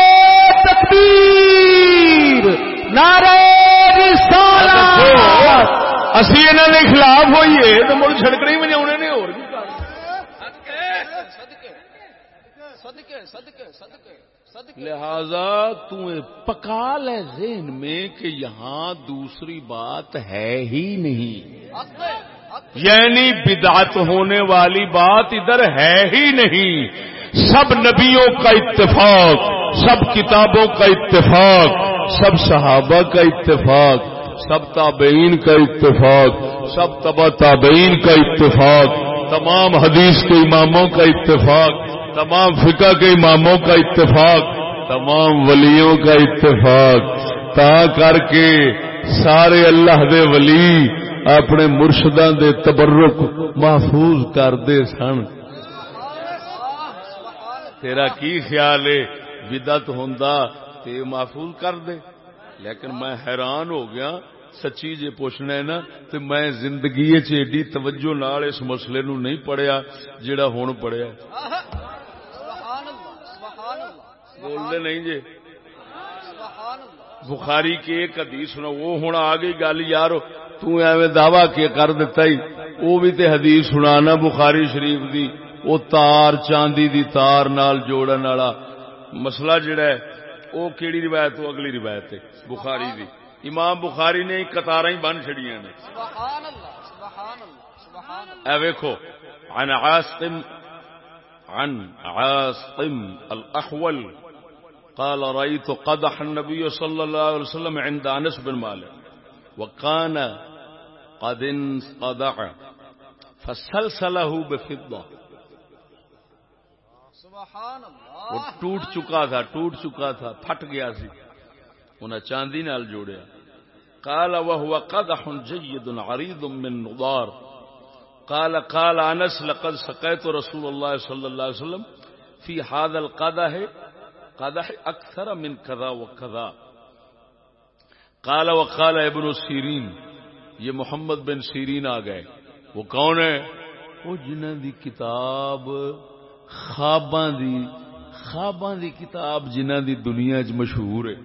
تکبیر نعرہ رسالت اسی انہوں نے خلاف ہوئیے تو مڑ چھڑکنے میں جاؤنے نے اور لہذا تمہیں پکا لے ذہن میں کہ یہاں دوسری بات ہے ہی نہیں۔ یعنی بدعت ہونے والی بات ادھر ہے ہی نہیں۔ سب نبیوں کا اتفاق سب کتابوں کا اتفاق سب صحابہ کا اتفاق سب تابعین کا اتفاق سب تبا تابعین کا اتفاق تمام حدیث کے اماموں کا اتفاق۔ تمام فقہ کے اماموں کا اتفاق، تمام ولیوں کا اتفاق، تا کر کے سارے اللہ دے ولی اپنے مرشداں دے تبرک محفوظ کرتے سن۔ تیرا کی خیال ہے؟ بدت ہوں تے محفوظ کر دے۔ لیکن میں حیران ہو گیا، سچی جی پوچھنا ہے نا تو میں زندگی ایڈی توجہ نال اس مسئلے نو نہیں پڑھیا جڑا ہوں پڑھیا۔ بولتے نہیں جی۔ بخاری کی ایک حدیث سنا وہ ہوں آ گئی گل یار تیو دعوی کے کر دتا ہی۔ وہ بھی تے حدیث سنا بخاری شریف دی۔ وہ تار چاندی دی تار نال جوڑن والا۔ مسئلہ جڑا ہے وہ کیڑی روایت وہ اگلی روایت ہے بخاری دی۔ امام بخاری نے کتار ہی بن چڑیا نے۔ اے ویکھو عن عاصم عن عاصم الاحول قال رأيت قدح النبي صلى الله عليه وسلم عند انس بن مالك وكان قد انقدع فسلسله بفضه وہ ٹوٹ چکا تھا ٹوٹ چکا تھا پھٹ گیا سی۔ انہیں چاندی نال جوڑیا۔ قال وهو قدح جيد عريض من نضار قال قال انس لقد سقيت رسول الله صلى الله عليه وسلم في هذا القدح قدح اكثر من كذا وكذا قال وقال ابن سیرین، یہ محمد بن سیرین آ گئے. وہ کون ہے؟ وہ جنہ دی کتاب، خواباں دی خواباں دی کتاب جنہ دی دنیا چ مشہور ہے.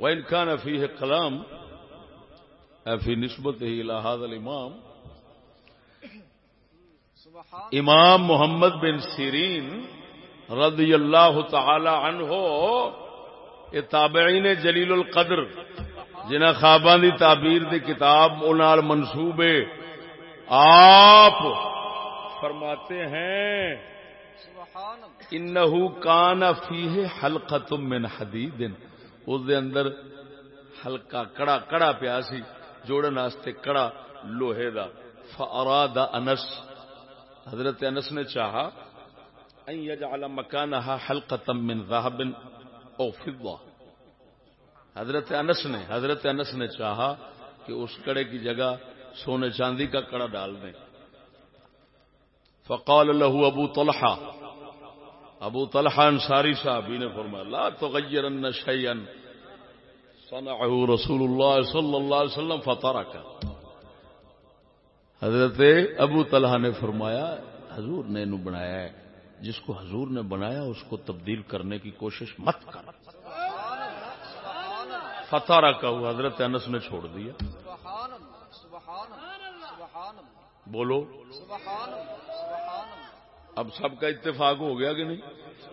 وإن كان فيه كلام في نسبته إلى هذا الإمام امام محمد بن سیرین رضی اللہ تعالی عنہ، یہ تابعین جلیل القدر، جنہ خواباں دی تعبیر دی کتاب انال منصوبے آپ فرماتے ہیں، انہو کان فیہ حلقت من حدید۔ اس دے اندر ہلکا کڑا کڑا پیا سی، جوڑن واسطے کڑا لوہے دا۔ فاراد انس حضرت انس نے چاہا، ان یجعل مکانها حلقه من ذهب او فضه حضرت انس نے، حضرت انس نے چاہا کہ اس کڑے کی جگہ سونے چاندی کا کڑا ڈال دیں۔ فقال له ابو طلحہ ابو طلحہ انصاری صاحبی نے فرمایا، لا تغیرن شیئا، صنعه رسول اللہ صلی اللہ علیہ وسلم فترک حضرت ابو طلحہ نے فرمایا، حضور نے انو بنایا ہے۔ جس کو حضور نے بنایا، اس کو تبدیل کرنے کی کوشش مت کر۔ فتح رکھا ہوا، حضرت انس نے چھوڑ دیا۔ بولو۔ اب سب کا اتفاق ہو گیا کہ نہیں؟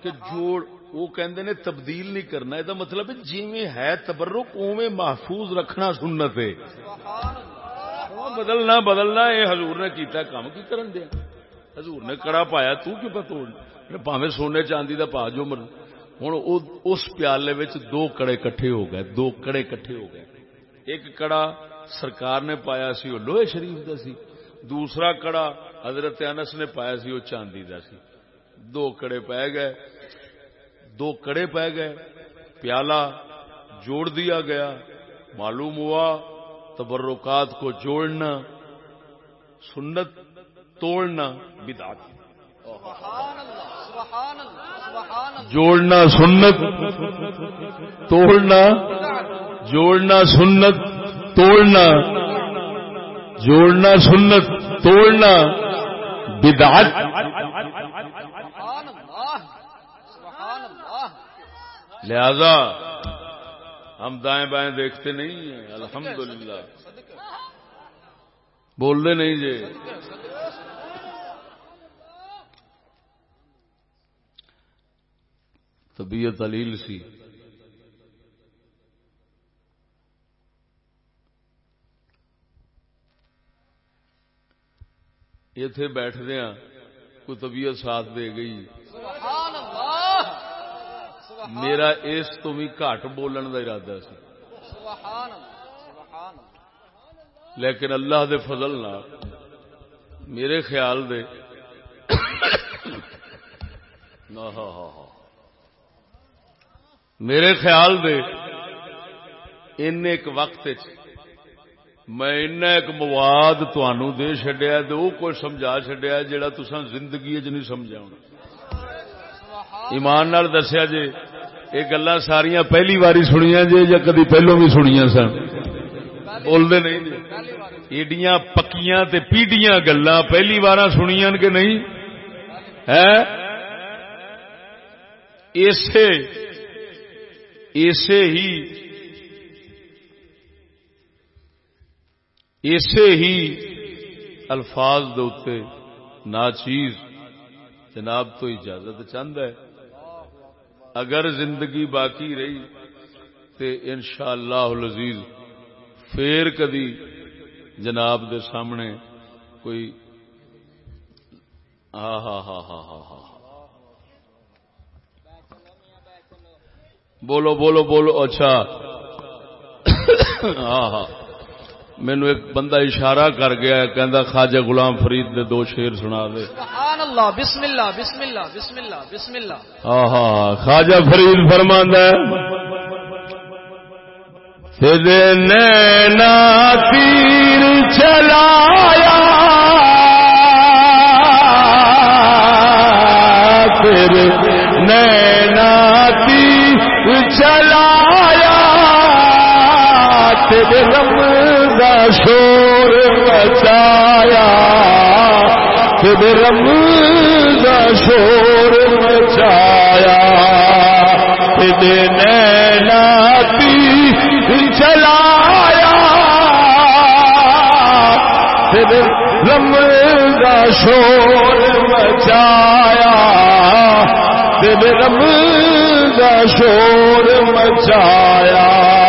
کہ جوڑ، وہ کہندے نے تبدیل نہیں کرنا، یہ مطلب جی ہے تبرک اوے محفوظ رکھنا سنت ہے۔ بدلنا بدلنا یہ حضور نے کیتا کام کی کرن دیا حضور نے کڑا پایا تو کیوں پتہ پاوے سونے چاندی دا پا جو مر ہوں اس پیالے وچ دو کڑے کٹھے ہو گئے دو کڑے کٹھے ہو گئے ایک کڑا سرکار نے پایا سی وہ لوہے شریف دا سی دوسرا کڑا حضرت انس نے پایا سی وہ چاندی دا سی دو کڑے پائے گئے دو کڑے پائے گئے پیالہ جوڑ دیا گیا معلوم ہوا تبرکات کو جوڑنا، سنت توڑنا بدعت جوڑنا سنت، توڑنا، جوڑنا سنت، توڑنا، جوڑنا سنت، توڑنا بدعت۔ لہذا ہم دائیں بائیں دیکھتے نہیں ہیں الحمدللہ۔ بولتے نہیں جی۔ طبیعت علیل سی۔ اتے بیٹھدے ہاں کوئی طبیعت ساتھ دے گئی۔ میرا اس تو بھی گھٹ بولن کا ارادہ سی۔ لیکن اللہ دے فضل نہ میرے خیال دے میرے خیال دے ان ایک وقت میں ان ایک مواد تنوع دے چڈیا تو وہ کچھ سمجھا چڈیا جا تسا زندگی چ نہیں سمجھا ایمان نال دسیا جی یہ گلا ساریا پہلی باری سنیا جی یا کدی پہلو بھی سنیا سن بولتے نہیں ایڈیاں پکیاں تے پیڈیاں گلا پہلی بار سنیا کہ نہیں ہے اسے ہی اسے ہی الفاظ دے ناچیز جناب تو اجازت چاہد ہے اگر زندگی باقی رہی تو ان شاء اللہ پھر کدی جناب دے سامنے کوئی ہاں ہاں ہاں ہاں ہاں ہاں بولو بولو بولو اچھا۔ ہاں ہاں مینو ایک بندہ اشارہ کر گیا کہ خواجہ غلام فرید نے دو شیر سنا دے۔ سبحان اللہ بسم اللہ بسم اللہ بسم اللہ بسم اللہ۔ ہاں ہاں خواجہ فرید فرماندہ نینا تیر چلایا تیرے نینا تیر چلایا۔ تیرے کا شور مچایا تیرے رب کا شور مچایا۔ تیرے نینا تیر چلایا۔ تیرے رب کا شور مچایا۔ تیرے رب کا شور مچایا۔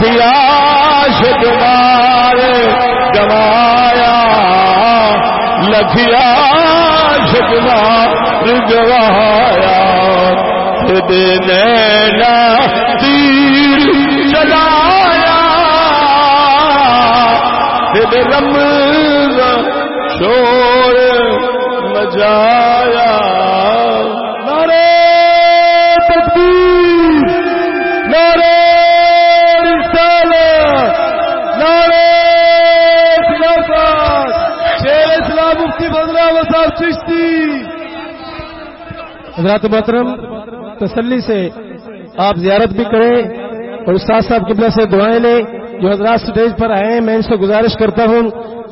لکھیا شکمار گوایا لکھیا شکمار گوایا۔ نینا تیر چلایا۔ رم شور مجایا نارے تکبیر نارے رسالت نارے خلافت شیر اسلام مفتی بدلا وصاحب چشتی حضرات محترم، تسلی سے آپ زیارت بھی کریں اور استاد صاحب قبلہ سے دعائیں لیں۔ جو حضرات سٹیج پر آئے ہیں، میں ان سے گزارش کرتا ہوں